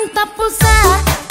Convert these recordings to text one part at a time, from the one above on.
tenta pulsar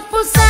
puxar